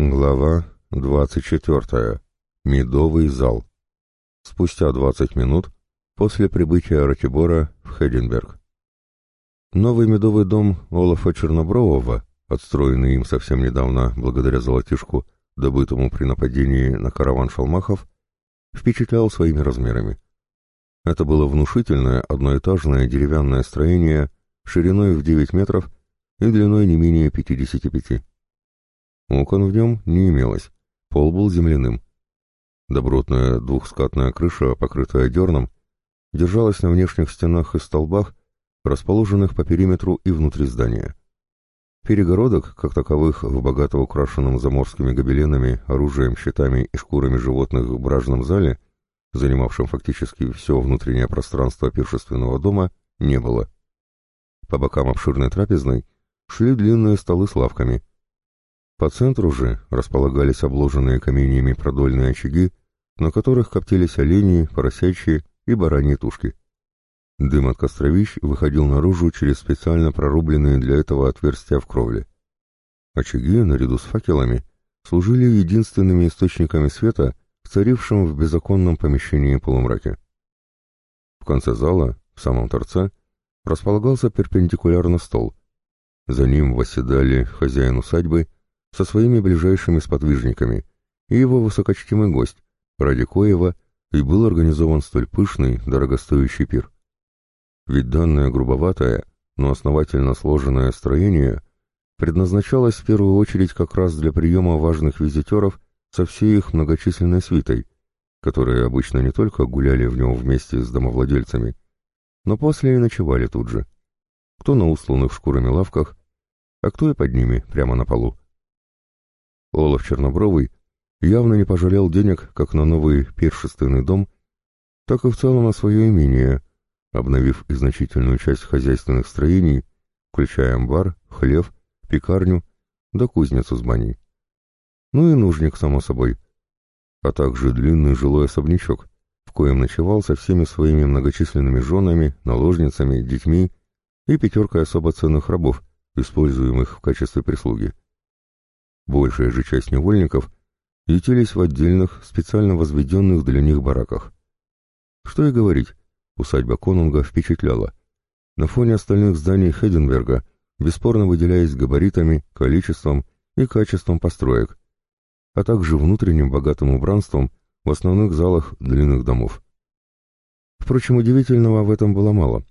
Глава 24. Медовый зал. Спустя 20 минут после прибытия Ратибора в Хеденберг. Новый медовый дом Олафа Чернобрового, отстроенный им совсем недавно благодаря золотишку, добытому при нападении на караван шалмахов, впечатлял своими размерами. Это было внушительное одноэтажное деревянное строение шириной в 9 метров и длиной не менее 55 Окон в нем не имелось, пол был земляным. Добротная двухскатная крыша, покрытая дерном, держалась на внешних стенах и столбах, расположенных по периметру и внутри здания. Перегородок, как таковых, в богато украшенном заморскими гобеленами, оружием, щитами и шкурами животных в бражном зале, занимавшем фактически все внутреннее пространство пиршественного дома, не было. По бокам обширной трапезной шли длинные столы с лавками, по центру же располагались обложенные каменьями продольные очаги, на которых коптились олени, поросячьи и бараньи тушки. Дым от костровищ выходил наружу через специально прорубленные для этого отверстия в кровле. Очаги, наряду с факелами, служили единственными источниками света в царившем в беззаконном помещении полумраке. В конце зала, в самом торце, располагался перпендикулярно стол. За ним восседали хозяин усадьбы со своими ближайшими сподвижниками и его высокочтимый гость, ради коего и был организован столь пышный, дорогостоящий пир. Ведь данное грубоватое, но основательно сложенное строение предназначалось в первую очередь как раз для приема важных визитеров со всей их многочисленной свитой, которые обычно не только гуляли в нем вместе с домовладельцами, но после и ночевали тут же. Кто на устланных шкурами лавках, а кто и под ними, прямо на полу. Олаф Чернобровый явно не пожалел денег как на новый першественный дом, так и в целом на свое имение, обновив и значительную часть хозяйственных строений, включая амбар, хлев, пекарню да кузницу с баней. Ну и нужник, само собой, а также длинный жилой особнячок, в коем ночевал со всеми своими многочисленными женами, наложницами, детьми и пятеркой особо ценных рабов, используемых в качестве прислуги. Большая же часть невольников ютились в отдельных, специально возведенных для них бараках. Что и говорить, усадьба Конунга впечатляла. На фоне остальных зданий Хеденберга, бесспорно выделяясь габаритами, количеством и качеством построек, а также внутренним богатым убранством в основных залах длинных домов. Впрочем, удивительного в этом было мало.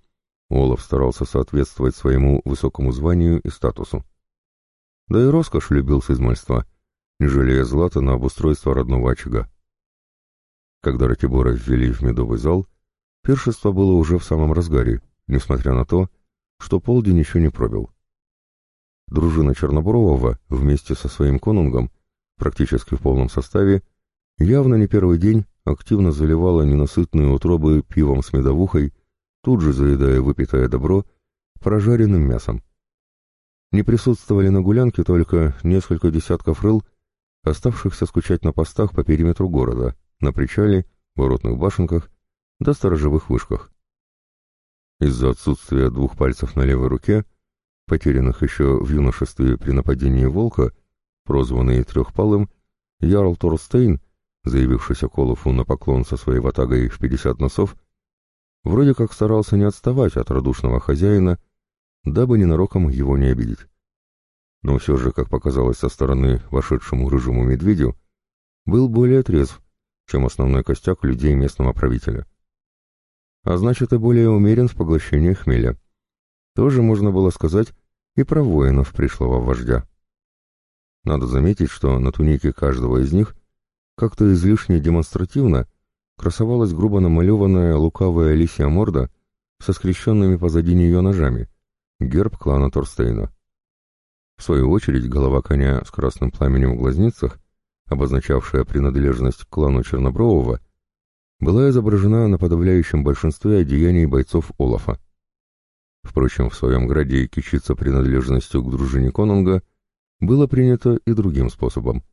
Олаф старался соответствовать своему высокому званию и статусу. Да и роскошь любил с измальства, не жалея злата на обустройство родного очага. Когда Ратибора ввели в медовый зал, пиршество было уже в самом разгаре, несмотря на то, что полдень еще не пробил. Дружина Чернобрового вместе со своим конунгом, практически в полном составе, явно не первый день активно заливала ненасытные утробы пивом с медовухой, тут же заедая выпитое добро прожаренным мясом. Не присутствовали на гулянке только несколько десятков рыл, оставшихся скучать на постах по периметру города, на причале, воротных башенках да сторожевых вышках. Из-за отсутствия двух пальцев на левой руке, потерянных еще в юношестве при нападении волка, прозванный Трехпалым, Ярл Торстейн, заявившийся Колофу на поклон со своей ватагой в пятьдесят носов, вроде как старался не отставать от радушного хозяина дабы ненароком его не обидеть. Но все же, как показалось со стороны вошедшему рыжему медведю, был более трезв, чем основной костяк людей местного правителя. А значит, и более умерен в поглощении хмеля. Тоже можно было сказать и про воинов пришлого вождя. Надо заметить, что на тунике каждого из них как-то излишне демонстративно красовалась грубо намалеванная лукавая лисья морда со скрещенными позади нее ножами — герб клана Торстейна. В свою очередь, голова коня с красным пламенем в глазницах, обозначавшая принадлежность к клану Чернобрового, была изображена на подавляющем большинстве одеяний бойцов Олафа. Впрочем, в своем граде кичиться принадлежностью к дружине Конунга было принято и другим способом.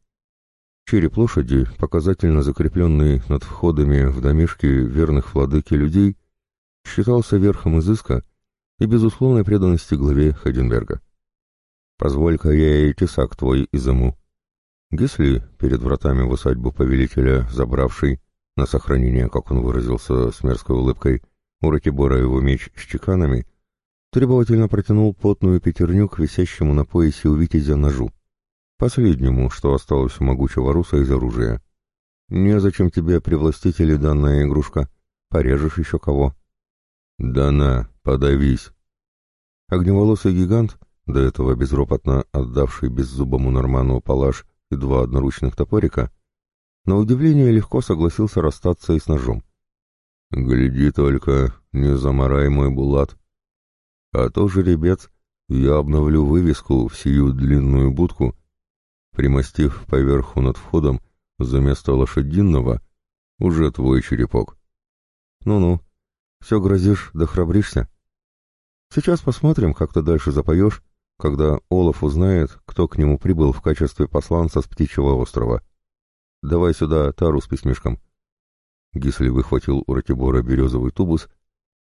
Череп лошади, показательно закрепленный над входами в домишки верных владыки людей, считался верхом изыска и безусловной преданности главе Хайденберга. «Позволь-ка я и тесак твой изыму». Гесли, перед вратами в усадьбу повелителя, забравший, на сохранение, как он выразился с мерзкой улыбкой, у Ратибора его меч с чеканами, требовательно протянул потную пятерню к висящему на поясе у витязя ножу, последнему, что осталось у могучего руса из оружия. «Незачем тебе, привластители, данная игрушка, порежешь еще кого». «Да на, подавись!» Огневолосый гигант, до этого безропотно отдавший беззубому Норману палаш и два одноручных топорика, на удивление легко согласился расстаться и с ножом. «Гляди только, не заморай мой булат. А то жеребец, я обновлю вывеску в сию длинную будку, примостив поверху над входом за место лошадиного уже твой черепок. Ну-ну, все грозишь да храбришься. Сейчас посмотрим, как ты дальше запоешь, когда Олаф узнает, кто к нему прибыл в качестве посланца с Птичьего острова. Давай сюда тару с письмишком. Гисли выхватил у Ратибора березовый тубус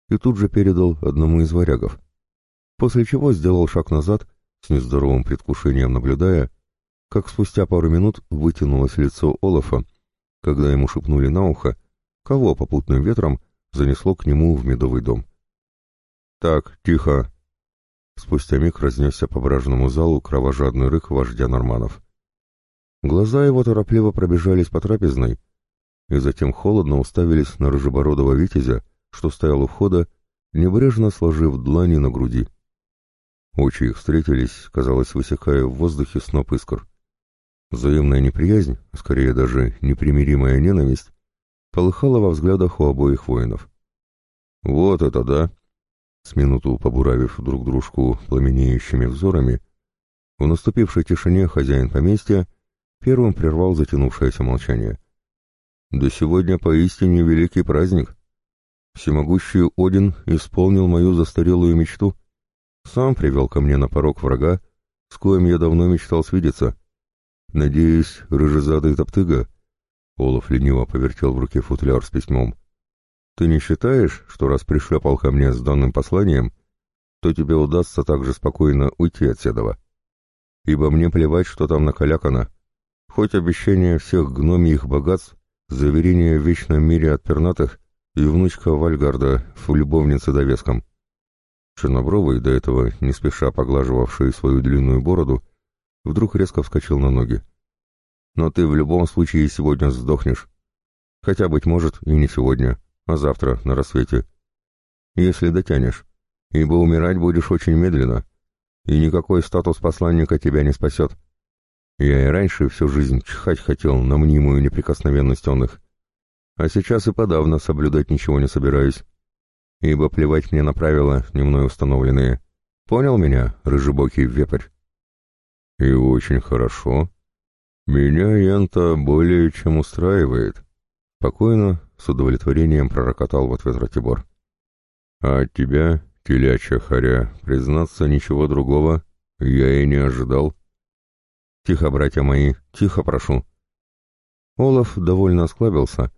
и тут же передал одному из варягов, после чего сделал шаг назад, с нездоровым предвкушением наблюдая, как спустя пару минут вытянулось лицо Олафа, когда ему шепнули на ухо, кого попутным ветром занесло к нему в медовый дом. «Так, тихо!» Спустя миг разнесся по бражному залу кровожадный рык вождя норманов. Глаза его торопливо пробежались по трапезной, и затем холодно уставились на рыжебородого витязя, что стоял у входа, небрежно сложив длани на груди. Очи их встретились, казалось, высекая в воздухе сноп искр. Взаимная неприязнь, скорее даже непримиримая ненависть, полыхала во взглядах у обоих воинов. «Вот это да!» С минуту побуравив друг дружку пламенеющими взорами, в наступившей тишине хозяин поместья первым прервал затянувшееся молчание. «Да сегодня поистине великий праздник. Всемогущий Один исполнил мою застарелую мечту, сам привел ко мне на порог врага, с коим я давно мечтал свидеться. Надеюсь, рыжезадый топтыга...» Олаф лениво повертел в руке футляр с письмом. Ты не считаешь, что раз пришепал ко мне с данным посланием, то тебе удастся так же спокойно уйти от Седова? Ибо мне плевать, что там накалякано. Хоть обещание всех гномьих богатств, заверение в вечном мире от пернатых и внучка Вальгарда в любовнице довеском. Чернобровый, до этого не спеша поглаживавший свою длинную бороду, вдруг резко вскочил на ноги. «Но ты в любом случае сегодня сдохнешь. Хотя, быть может, и не сегодня а завтра на рассвете. Если дотянешь, ибо умирать будешь очень медленно, и никакой статус посланника тебя не спасет. Я и раньше всю жизнь чихать хотел на мнимую неприкосновенность он их, а сейчас и подавно соблюдать ничего не собираюсь, ибо плевать мне на правила, не мной установленные. Понял меня, рыжебокий вепрь? И очень хорошо. Меня Янта более чем устраивает. Спокойно, с удовлетворением пророкотал в ответ Ратибор. «А от тебя, телячья харя, признаться ничего другого я и не ожидал». «Тихо, братья мои, тихо прошу». Олаф довольно осклабился,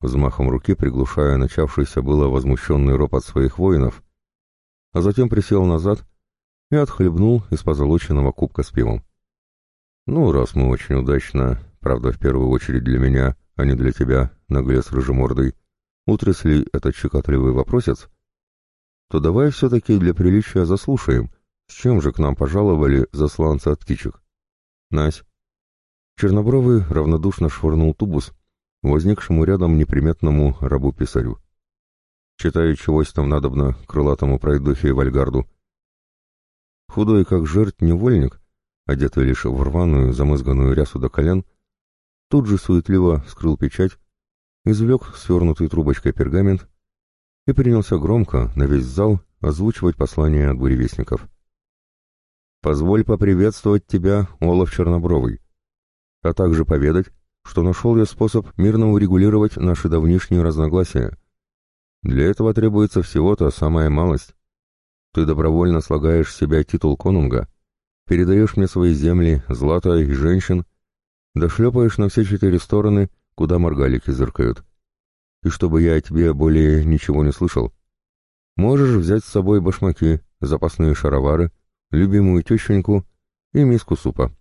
взмахом руки приглушая начавшийся было возмущенный ропот своих воинов, а затем присел назад и отхлебнул из позолоченного кубка с пивом. «Ну, раз мы очень удачно, правда, в первую очередь для меня, а не для тебя, наглец рыжемордый, утрясли этот щекотливый вопросец, то давай все-таки для приличия заслушаем, с чем же к нам пожаловали засланцы от птичек. Нась. Чернобровый равнодушно швырнул тубус, возникшему рядом неприметному рабу-писарю. Читаю, чегось там надобно крылатому пройдухе и вальгарду. Худой, как жертв невольник, одетый лишь в рваную, замызганную рясу до колен, тут же суетливо вскрыл печать, извлек свернутый трубочкой пергамент и принялся громко на весь зал озвучивать послание от буревестников. «Позволь поприветствовать тебя, Олаф Чернобровый, а также поведать, что нашел я способ мирно урегулировать наши давнишние разногласия. Для этого требуется всего-то самая малость. Ты добровольно слагаешь в себя титул конунга, передаешь мне свои земли, злато и женщин, дошлепаешь на все четыре стороны, куда моргалики зыркают. И чтобы я о тебе более ничего не слышал. Можешь взять с собой башмаки, запасные шаровары, любимую тещеньку и миску супа.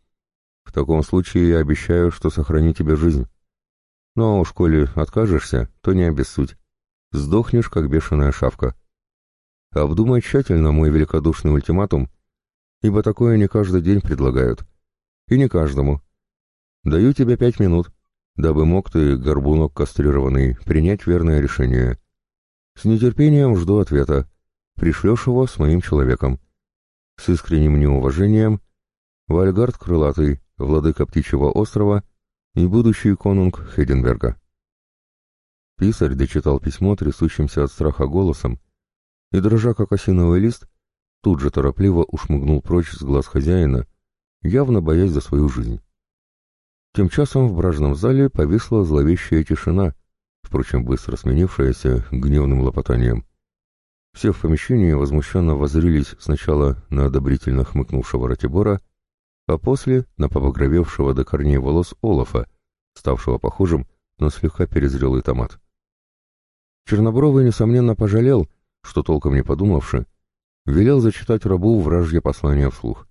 В таком случае я обещаю, что сохраню тебе жизнь. Но уж коли откажешься, то не обессудь. Сдохнешь, как бешеная шавка. Обдумай тщательно мой великодушный ультиматум, ибо такое не каждый день предлагают. И не каждому. Даю тебе пять минут, дабы мог ты, горбунок кастрированный, принять верное решение. С нетерпением жду ответа. Пришлешь его с моим человеком. С искренним неуважением, Вальгард Крылатый, владыка Птичьего острова и будущий конунг Хеденберга. Писарь дочитал письмо трясущимся от страха голосом и, дрожа как осиновый лист, тут же торопливо ушмыгнул прочь с глаз хозяина, явно боясь за свою жизнь. Тем часом в бражном зале повисла зловещая тишина, впрочем, быстро сменившаяся гневным лопотанием. Все в помещении возмущенно воззрились сначала на одобрительно хмыкнувшего Ратибора, а после на побагровевшего до корней волос Олафа, ставшего похожим на слегка перезрелый томат. Чернобровый, несомненно, пожалел, что, толком не подумавши, велел зачитать рабу вражье послание вслух.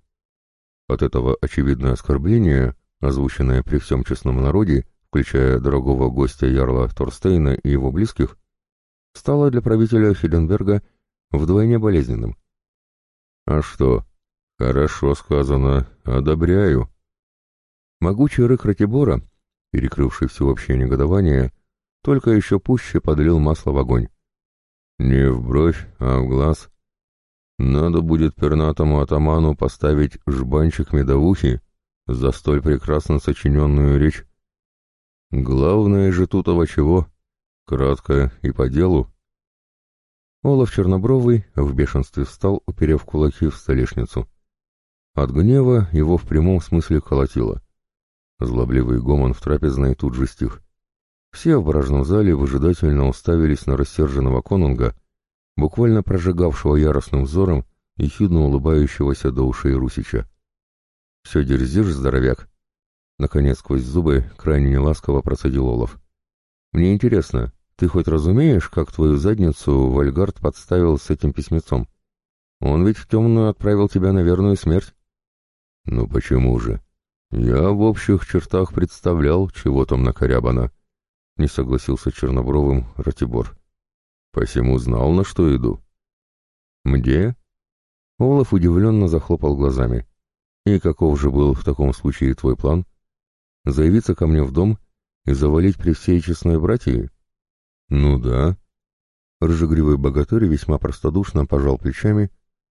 От этого очевидное оскорбление озвученное при всем честном народе, включая дорогого гостя Ярла Торстейна и его близких, стало для правителя Хиденберга вдвойне болезненным. «А что? Хорошо сказано. Одобряю». Могучий рык Ратибора, перекрывший всеобщее негодование, только еще пуще подлил масло в огонь. «Не в бровь, а в глаз. Надо будет пернатому атаману поставить жбанчик медовухи за столь прекрасно сочиненную речь. Главное же тут ово чего, кратко и по делу. Олаф Чернобровый в бешенстве встал, уперев кулаки в столешницу. От гнева его в прямом смысле колотило. Злобливый гомон в трапезной тут же стих. Все в баражном зале выжидательно уставились на рассерженного конунга, буквально прожигавшего яростным взором и хидно улыбающегося до ушей Русича. «Все дерзишь, здоровяк?» Наконец, сквозь зубы, крайне неласково процедил Олаф. «Мне интересно, ты хоть разумеешь, как твою задницу Вальгард подставил с этим письмецом? Он ведь в темную отправил тебя на верную смерть». «Ну почему же? Я в общих чертах представлял, чего там накорябано», — не согласился Чернобровым Ратибор. «Посему знал, на что иду». «Где?» Олаф удивленно захлопал глазами. И каков же был в таком случае твой план? Заявиться ко мне в дом и завалить при всей честной братьи? Ну да. Рыжегривый богатырь весьма простодушно пожал плечами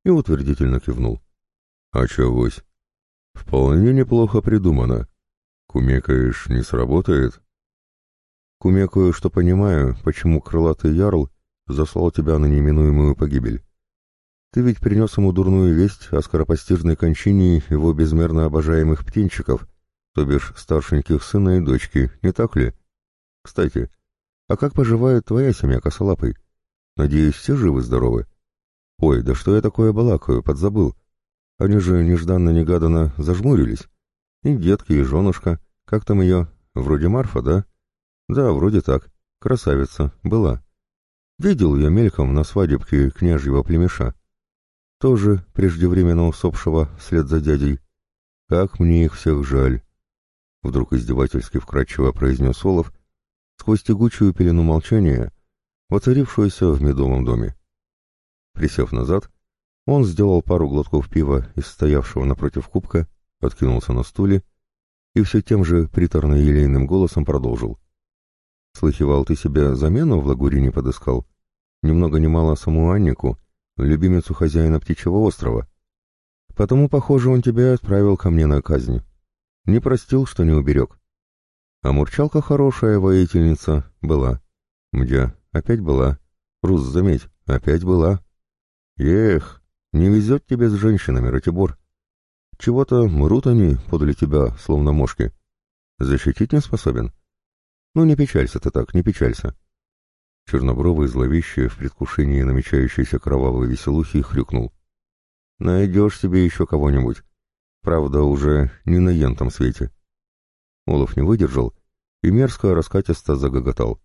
и утвердительно кивнул. А чегось? Вполне неплохо придумано. Кумекаешь, не сработает? Кумекаю, что понимаю, почему крылатый ярл заслал тебя на неминуемую погибель. Ты ведь принес ему дурную весть о скоропостижной кончине его безмерно обожаемых птенчиков, то бишь старшеньких сына и дочки, не так ли? Кстати, а как поживает твоя семья косолапой? Надеюсь, все живы-здоровы? Ой, да что я такое балакаю, подзабыл. Они же нежданно-негаданно зажмурились. И детки, и женушка. Как там ее? Вроде Марфа, да? Да, вроде так. Красавица. Была. Видел я мельком на свадебке княжьего племеша тоже преждевременно усопшего вслед за дядей. Как мне их всех жаль!» Вдруг издевательски вкрадчиво произнес Олов сквозь тягучую пелену молчания, воцарившуюся в медовом доме. Присев назад, он сделал пару глотков пива из стоявшего напротив кубка, откинулся на стуле и все тем же приторно-елейным голосом продолжил. «Слыхивал, ты себе замену в лагуре не подыскал? Ни много ни мало саму любимицу хозяина птичьего острова. Потому, похоже, он тебя отправил ко мне на казнь. Не простил, что не уберег. А мурчалка хорошая воительница была. Мдя, опять была. Рус, заметь, опять была. Эх, не везет тебе с женщинами, Ратибор. Чего-то мрут они подле тебя, словно мошки. Защитить не способен? Ну, не печалься ты так, не печалься. Чернобровый зловеще в предвкушении намечающейся кровавой веселухи хрюкнул. «Найдешь себе еще кого-нибудь. Правда, уже не на ентом свете». Олаф не выдержал и мерзко раскатисто загоготал.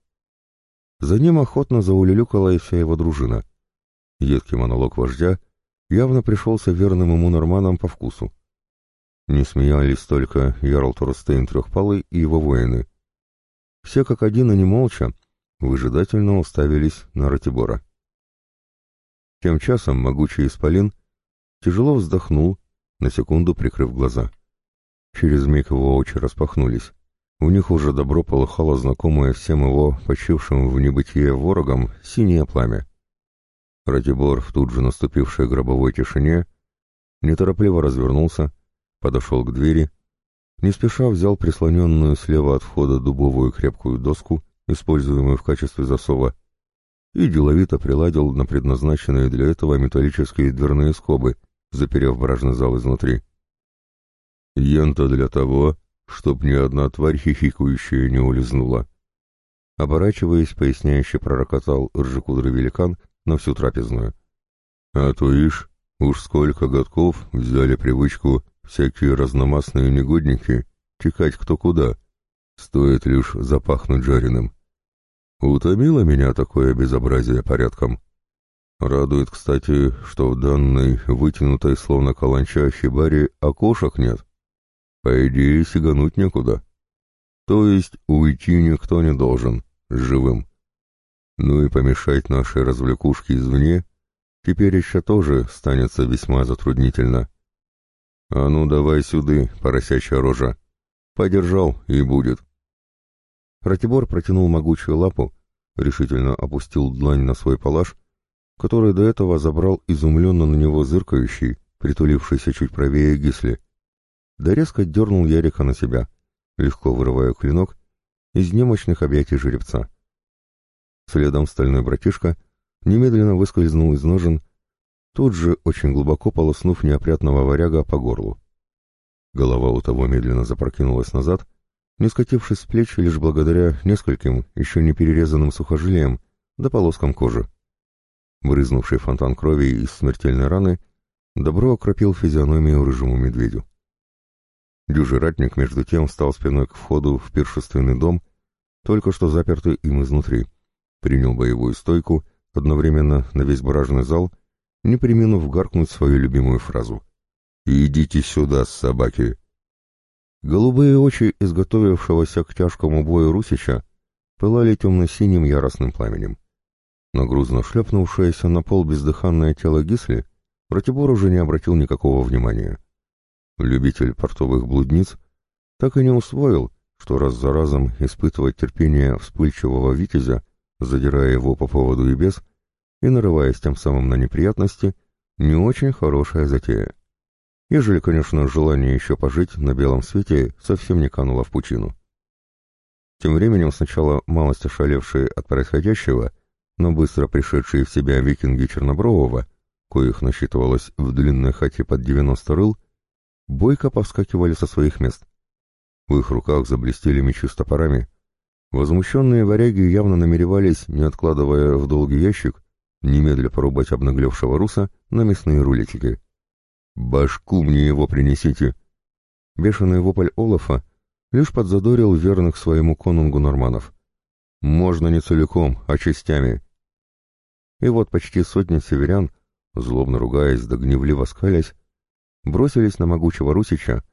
За ним охотно заулюлюкала и вся его дружина. Едкий монолог вождя явно пришелся верным ему норманам по вкусу. Не смеялись только Ярл Торстейн Трехпалый и его воины. Все как один, и не молча, выжидательно уставились на Ратибора. Тем часом могучий исполин тяжело вздохнул, на секунду прикрыв глаза. Через миг его очи распахнулись. У них уже добро полыхало знакомое всем его, почившим в небытие ворогам, синее пламя. Ратибор в тут же наступившей гробовой тишине неторопливо развернулся, подошел к двери, не спеша взял прислоненную слева от входа дубовую крепкую доску, используемую в качестве засова, и деловито приладил на предназначенные для этого металлические дверные скобы, заперев бражный зал изнутри. «Ента для того, чтоб ни одна тварь хихикающая не улизнула». Оборачиваясь, поясняюще пророкотал ржекудрый великан на всю трапезную. «А то ишь, уж сколько годков взяли привычку всякие разномастные негодники текать кто куда, стоит лишь запахнуть жареным. Утомило меня такое безобразие порядком. Радует, кстати, что в данной вытянутой словно каланча хибаре окошек нет. По идее, сигануть некуда. То есть уйти никто не должен, живым. Ну и помешать нашей развлекушке извне теперь еще тоже станется весьма затруднительно. А ну давай сюды, поросячья рожа. Подержал и будет. Ратибор протянул могучую лапу, решительно опустил длань на свой палаш, который до этого забрал изумленно на него зыркающий, притулившийся чуть правее Гисли. Да резко дернул Ярика на себя, легко вырывая клинок из немощных объятий жеребца. Следом стальной братишка немедленно выскользнул из ножен, тут же очень глубоко полоснув неопрятного варяга по горлу. Голова у того медленно запрокинулась назад, не скатившись с плеч лишь благодаря нескольким, еще не перерезанным сухожилиям, да полоскам кожи. Брызнувший фонтан крови из смертельной раны добро окропил физиономию рыжему медведю. Дюжий ратник, между тем, встал спиной к входу в пиршественный дом, только что запертый им изнутри, принял боевую стойку, одновременно на весь баражный зал, не приминув гаркнуть свою любимую фразу. «Идите сюда, собаки!» Голубые очи изготовившегося к тяжкому бою Русича пылали темно-синим яростным пламенем. На грузно шлепнувшееся на пол бездыханное тело Гисли Ратибор уже не обратил никакого внимания. Любитель портовых блудниц так и не усвоил, что раз за разом испытывать терпение вспыльчивого витязя, задирая его по поводу и без, и нарываясь тем самым на неприятности, не очень хорошая затея ежели, конечно, желание еще пожить на белом свете совсем не кануло в пучину. Тем временем сначала малость ошалевшие от происходящего, но быстро пришедшие в себя викинги Чернобрового, коих насчитывалось в длинной хате под 90 рыл, бойко повскакивали со своих мест. В их руках заблестели мечи с топорами. Возмущенные варяги явно намеревались, не откладывая в долгий ящик, немедля порубать обнаглевшего руса на мясные рулетики. «Башку мне его принесите!» Бешеный вопль Олафа лишь подзадорил верных своему конунгу норманов. «Можно не целиком, а частями!» И вот почти сотня северян, злобно ругаясь да гневливо скалясь, бросились на могучего Русича,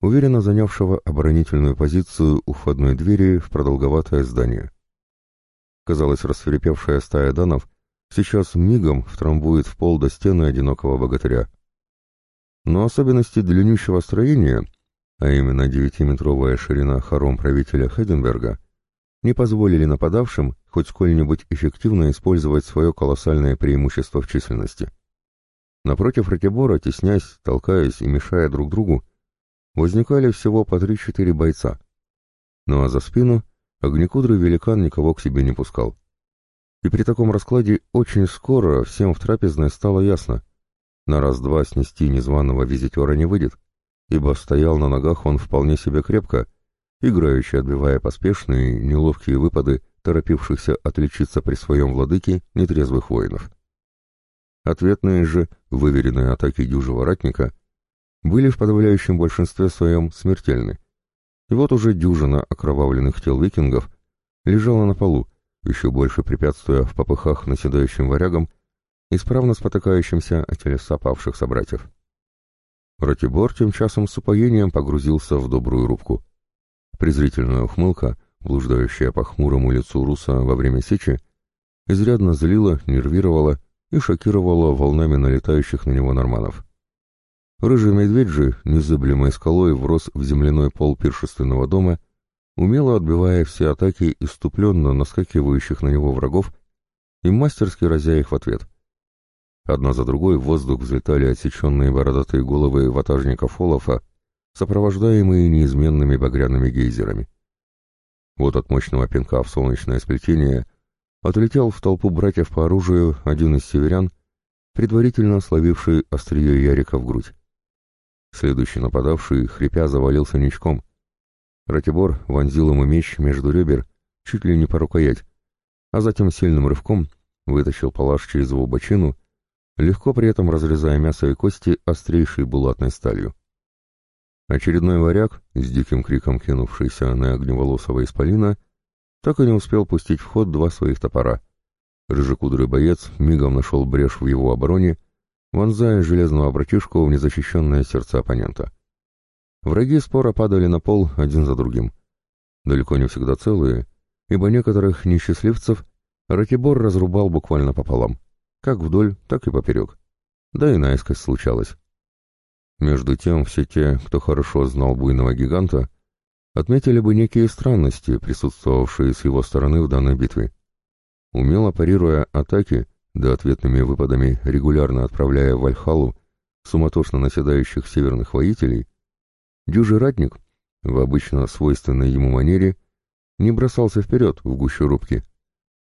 уверенно занявшего оборонительную позицию у входной двери в продолговатое здание. Казалось, рассверепевшая стая данов сейчас мигом втрамбует в пол до стены одинокого богатыря. Но особенности длиннющего строения, а именно девятиметровая ширина хором правителя Хеденберга, не позволили нападавшим хоть сколь-нибудь эффективно использовать свое колоссальное преимущество в численности. Напротив Ратибора, теснясь, толкаясь и мешая друг другу, возникали всего по три-четыре бойца. Ну а за спину огнекудрый великан никого к себе не пускал. И при таком раскладе очень скоро всем в трапезной стало ясно — на раз-два снести незваного визитера не выйдет, ибо стоял на ногах он вполне себе крепко, играючи отбивая поспешные, неловкие выпады торопившихся отличиться при своем владыке нетрезвых воинов. Ответные же, выверенные атаки дюжего ратника, были в подавляющем большинстве своем смертельны. И вот уже дюжина окровавленных тел викингов лежала на полу, еще больше препятствуя в попыхах наседающим варягам исправно спотыкающимся о телеса павших собратьев. Ратибор тем часом с упоением погрузился в добрую рубку. Презрительная ухмылка, блуждающая по хмурому лицу Руса во время сечи, изрядно злила, нервировала и шокировала волнами налетающих на него норманов. Рыжий медведь же, незыблемой скалой, врос в земляной пол пиршественного дома, умело отбивая все атаки иступленно наскакивающих на него врагов и мастерски разя их в ответ. Одна за другой в воздух взлетали отсеченные бородатые головы ватажников Олафа, сопровождаемые неизменными багряными гейзерами. Вот от мощного пинка в солнечное сплетение отлетел в толпу братьев по оружию один из северян, предварительно словивший острие Ярика в грудь. Следующий нападавший, хрипя, завалился ничком. Ратибор вонзил ему меч между ребер, чуть ли не по рукоять, а затем сильным рывком вытащил палаш через его бочину, легко при этом разрезая мясо и кости острейшей булатной сталью. Очередной варяг, с диким криком кинувшийся на огневолосого исполина, так и не успел пустить в ход два своих топора. Рыжекудрый боец мигом нашел брешь в его обороне, вонзая железного братишку в незащищенное сердце оппонента. Враги спора падали на пол один за другим. Далеко не всегда целые, ибо некоторых несчастливцев Ратибор разрубал буквально пополам, как вдоль, так и поперек. Да и наискось случалось. Между тем, все те, кто хорошо знал буйного гиганта, отметили бы некие странности, присутствовавшие с его стороны в данной битве. Умело парируя атаки, да ответными выпадами регулярно отправляя в Вальхалу суматошно наседающих северных воителей, дюжий ратник, в обычно свойственной ему манере, не бросался вперед в гущу рубки,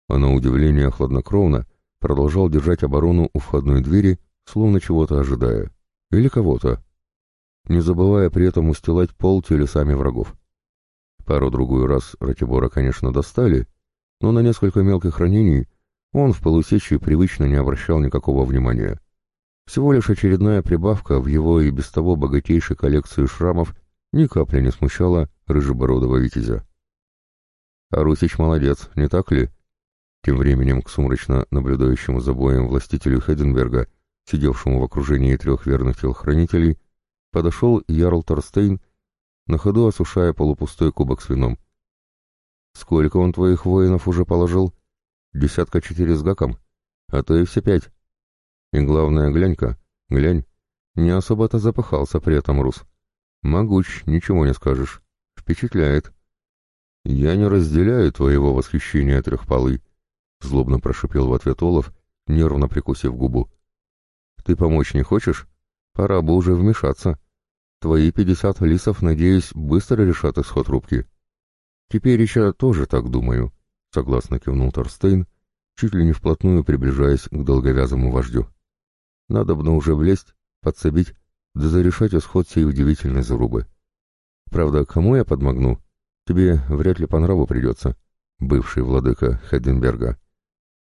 а на удивление хладнокровно продолжал держать оборону у входной двери, словно чего-то ожидая или кого-то, не забывая при этом устилать пол телесами врагов. Пару-другую раз Ратибора, конечно, достали, но на несколько мелких ранений он в полусечи привычно не обращал никакого внимания. Всего лишь очередная прибавка в его и без того богатейшей коллекции шрамов ни капли не смущала рыжебородого витязя. А Русич молодец, не так ли? Тем временем к сумрачно наблюдающему за боем властителю Хеденберга сидевшему в окружении трех верных телохранителей, подошел Ярл Торстейн, на ходу осушая полупустой кубок с вином. «Сколько он твоих воинов уже положил? Десятка четыре с гаком, а то и все пять. И главное, глянь-ка, глянь, не особо-то запахался при этом Рус. Могуч, ничего не скажешь, впечатляет». «Я не разделяю твоего восхищения трехпалый», — злобно прошипел в ответ Олаф, нервно прикусив губу. Ты помочь не хочешь? Пора бы уже вмешаться. Твои пятьдесят лисов, надеюсь, быстро решат исход рубки. Теперь еще тоже так думаю, согласно кивнул Торстейн, чуть ли не вплотную приближаясь к долговязому вождю. Надо бы уже влезть, подсобить, да зарешать исход сей удивительной зарубы. Правда, кому я подмогну? Тебе вряд ли по нраву придется, бывший владыка Хеденберга.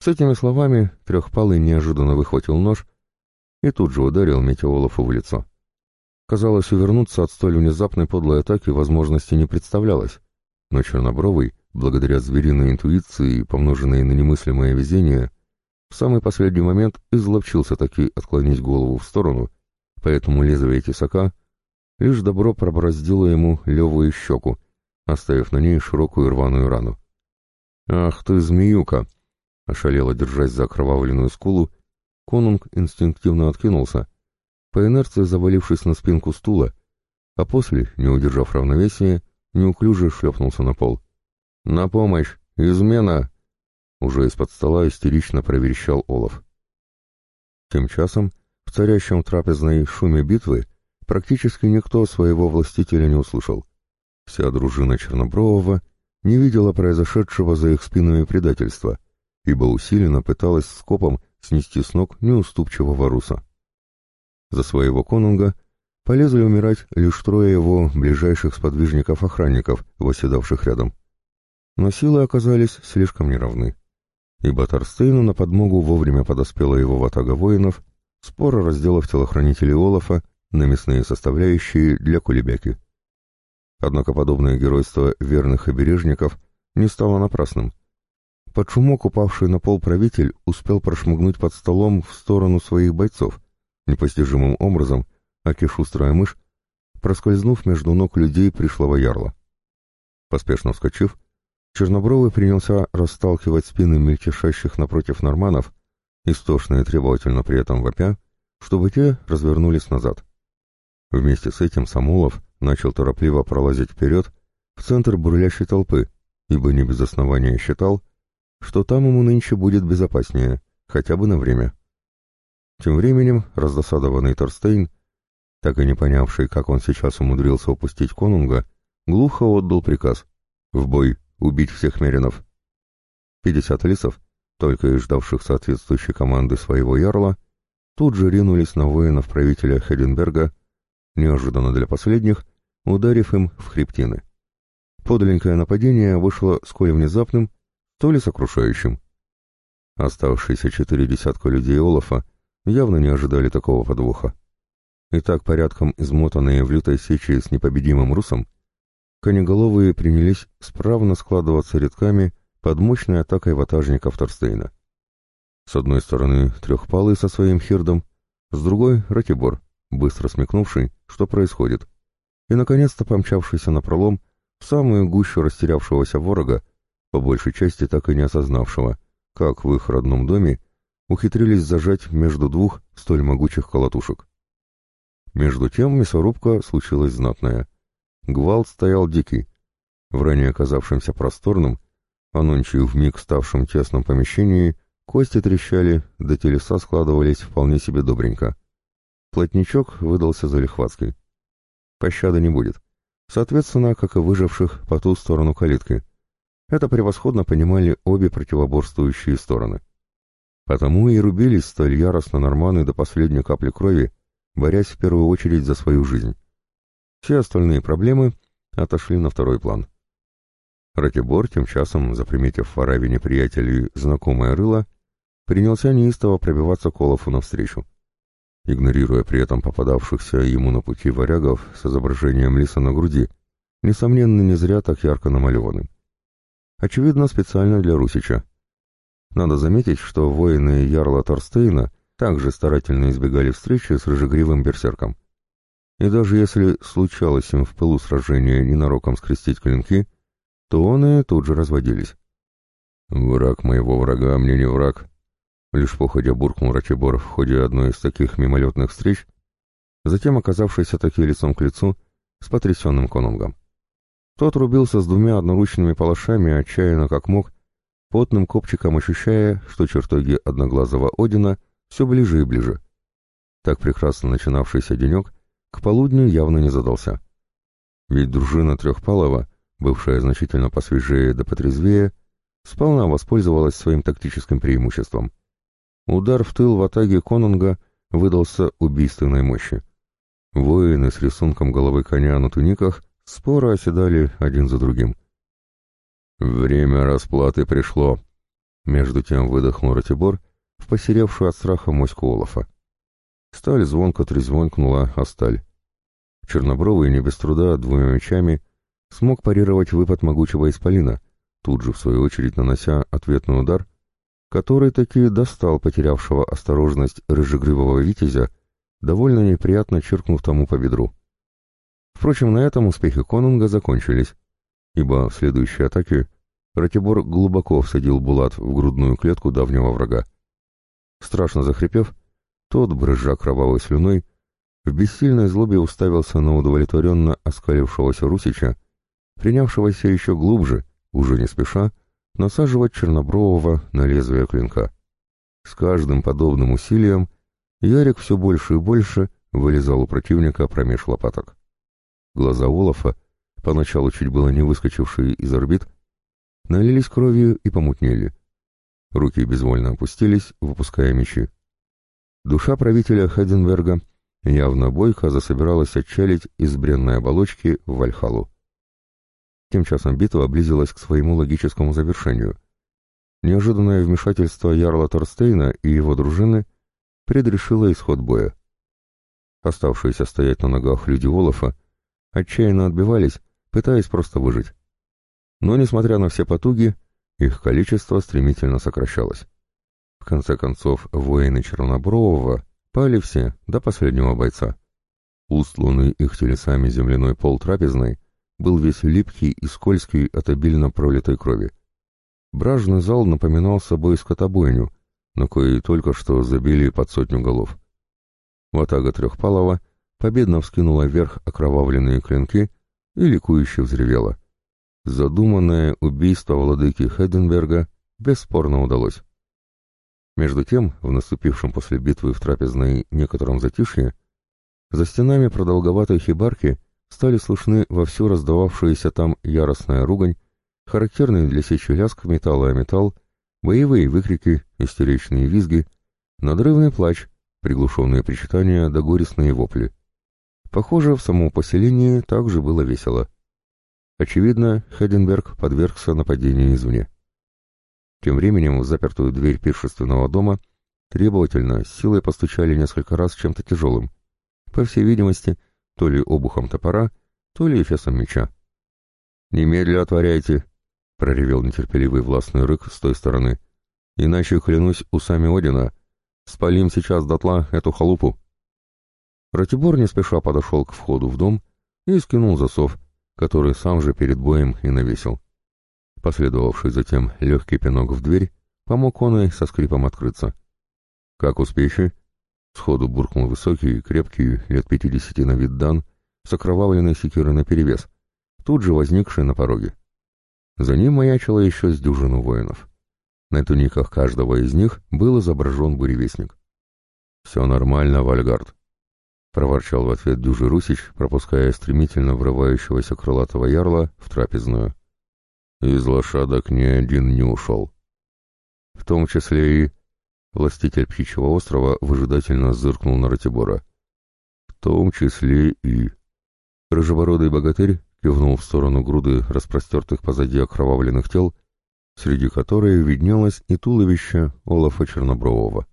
С этими словами Трехпалый неожиданно выхватил нож и тут же ударил Метеолофу в лицо. Казалось, увернуться от столь внезапной подлой атаки возможности не представлялось, но Чернобровый, благодаря звериной интуиции, помноженной на немыслимое везение, в самый последний момент изловчился таки отклонить голову в сторону, поэтому лезвие тесака лишь добро пробороздило ему левую щеку, оставив на ней широкую рваную рану. «Ах ты, змеюка!» — ошалело держась за окровавленную скулу, Конунг инстинктивно откинулся, по инерции завалившись на спинку стула, а после, не удержав равновесия, неуклюже шлепнулся на пол. «На помощь! Измена!» Уже из-под стола истерично проверещал Олаф. Тем часом, в царящем трапезной шуме битвы, практически никто своего властителя не услышал. Вся дружина Чернобрового не видела произошедшего за их спинами предательства, ибо усиленно пыталась скопом снести с ног неуступчивого руса. За своего конунга полезли умирать лишь трое его ближайших сподвижников-охранников, восседавших рядом. Но силы оказались слишком неравны, ибо Торстейну на подмогу вовремя подоспела его ватага воинов, споро разделав телохранителей Олафа на мясные составляющие для кулебяки. Однако подобное геройство верных обережников не стало напрасным — под шумок упавший на пол правитель успел прошмыгнуть под столом в сторону своих бойцов, непостижимым образом аки шустрая мышь, проскользнув между ног людей пришлого ярла. Поспешно вскочив, Чернобровый принялся расталкивать спины мельтешащих напротив норманов, истошно и требовательно при этом вопя, чтобы те развернулись назад. Вместе с этим Самулов начал торопливо пролазить вперед в центр бурлящей толпы, ибо не без основания считал, что там ему нынче будет безопаснее, хотя бы на время. Тем временем раздосадованный Торстейн, так и не понявший, как он сейчас умудрился упустить конунга, глухо отдал приказ «В бой!» убить всех меринов. Пятьдесят лисов, только и ждавших соответствующей команды своего ярла, тут же ринулись на воинов правителя Хеденберга, неожиданно для последних, ударив им в хребтины. Подленькое нападение вышло сколь внезапным, то ли сокрушающим. Оставшиеся четыре десятка людей Олафа явно не ожидали такого подвоха. И так порядком измотанные в лютой сечи с непобедимым русом, конеголовые принялись справно складываться рядками под мощной атакой ватажников Торстейна. С одной стороны трехпалый со своим хирдом, с другой — Ратибор, быстро смекнувший, что происходит, и, наконец-то, помчавшийся на пролом в самую гущу растерявшегося ворога, по большей части так и не осознавшего, как в их родном доме ухитрились зажать между двух столь могучих колотушек. Между тем мясорубка случилась знатная — Гвалт стоял дикий. В ранее оказавшемся просторном, а нонче вмиг ставшем тесном помещении, кости трещали, да телеса складывались вполне себе добренько. Плотничок выдался залихватский. Пощады не будет. Соответственно, как и выживших по ту сторону калитки. Это превосходно понимали обе противоборствующие стороны. Потому и рубились столь яростно норманы до последней капли крови, борясь в первую очередь за свою жизнь. Все остальные проблемы отошли на второй план. Ратибор, тем часом, заприметив в Аравине приятелей знакомое рыло, принялся неистово пробиваться Колофу навстречу. Игнорируя при этом попадавшихся ему на пути варягов с изображением лиса на груди, несомненно, не зря так ярко намалеванным. Очевидно, специально для Русича. Надо заметить, что воины Ярла Торстейна также старательно избегали встречи с рыжегривым берсерком и даже если случалось им в пылу сражения ненароком скрестить клинки, то он и тут же разводились. «Враг моего врага мне не враг», — лишь походя буркнул Рачебор в ходе одной из таких мимолетных встреч, затем оказавшийся таки лицом к лицу с потрясенным конунгом. Тот рубился с двумя одноручными палашами, отчаянно как мог, потным копчиком ощущая, что чертоги одноглазого Одина все ближе и ближе. Так прекрасно начинавшийся денек к полудню явно не задался. Ведь дружина Трехпалова, бывшая значительно посвежее да потрезвее, сполна воспользовалась своим тактическим преимуществом. Удар в тыл в атаге конунга выдался убийственной мощи. Воины с рисунком головы коня на туниках споро оседали один за другим. «Время расплаты пришло», — между тем выдохнул Ратибор в посеревшую от страха моську Олафа. Сталь звонко трезвонкнула о сталь. Чернобровый не без труда двумя мечами смог парировать выпад могучего исполина, тут же, в свою очередь, нанося ответный удар, который таки достал потерявшего осторожность рыжегрывого витязя, довольно неприятно черкнув тому по бедру. Впрочем, на этом успехи конунга закончились, ибо в следующей атаке Ратибор глубоко всадил Булат в грудную клетку давнего врага. Страшно захрипев, тот, брызжа кровавой слюной, в бессильной злобе уставился на удовлетворенно оскалившегося Русича, принявшегося еще глубже, уже не спеша, насаживать Чернобрового на лезвие клинка. С каждым подобным усилием Ярик все больше и больше вылезал у противника промеж лопаток. Глаза Олафа, поначалу чуть было не выскочившие из орбит, налились кровью и помутнели. Руки безвольно опустились, выпуская мечи. Душа правителя Хеденберга явно бойко засобиралась отчалить из бренной оболочки в Вальхалу. Тем часом битва близилась к своему логическому завершению. Неожиданное вмешательство Ярла Торстейна и его дружины предрешило исход боя. Оставшиеся стоять на ногах люди Олафа отчаянно отбивались, пытаясь просто выжить. Но, несмотря на все потуги, их количество стремительно сокращалось. В конце концов, воины Чернобрового пали все, до последнего бойца. Устланный их телесами земляной пол трапезной был весь липкий и скользкий от обильно пролитой крови. Бражный зал напоминал собой скотобойню, на коей только что забили под сотню голов. Ватага Трехпалова победно вскинула вверх окровавленные клинки и ликующе взревела. Задуманное убийство владыки Хеденберга бесспорно удалось. Между тем, в наступившем после битвы в трапезной некотором затишье, за стенами продолговатой хибарки стали слышны вовсю раздававшаяся там яростная ругань, характерный для сечи лязг металла о металл, боевые выкрики, истеричные визги, надрывный плач, приглушенные причитания да горестные вопли. Похоже, в самом поселении также было весело. Очевидно, Хеденберг подвергся нападению извне. Тем временем в запертую дверь пиршественного дома требовательно, с силой постучали несколько раз чем-то тяжелым. По всей видимости, то ли обухом топора, то ли эфесом меча. «Немедля отворяйте!» — проревел нетерпеливый властный рык с той стороны. «Иначе, клянусь усами Одина, спалим сейчас дотла эту халупу!» Ратибор не спеша подошел к входу в дом и скинул засов, который сам же перед боем и навесил. Последовавший затем легкий пинок в дверь помог он и со скрипом открыться. «Как успехи?» Сходу буркнул высокий, крепкий, лет пятидесяти на вид дан, с окровавленной секирой наперевес, тут же возникший на пороге. За ним маячило еще с дюжину воинов. На туниках каждого из них был изображен буревестник. «Все нормально, Вальгард», — проворчал в ответ дюжий Русич, пропуская стремительно врывающегося крылатого ярла в трапезную. Из лошадок ни один не ушел. В том числе и... Властитель Птичьего острова выжидательно зыркнул на Ратибора. В том числе и... Рыжебородый богатырь кивнул в сторону груды распростертых позади окровавленных тел, среди которой виднелось и туловище Олафа Чернобрового.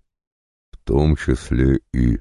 В том числе и...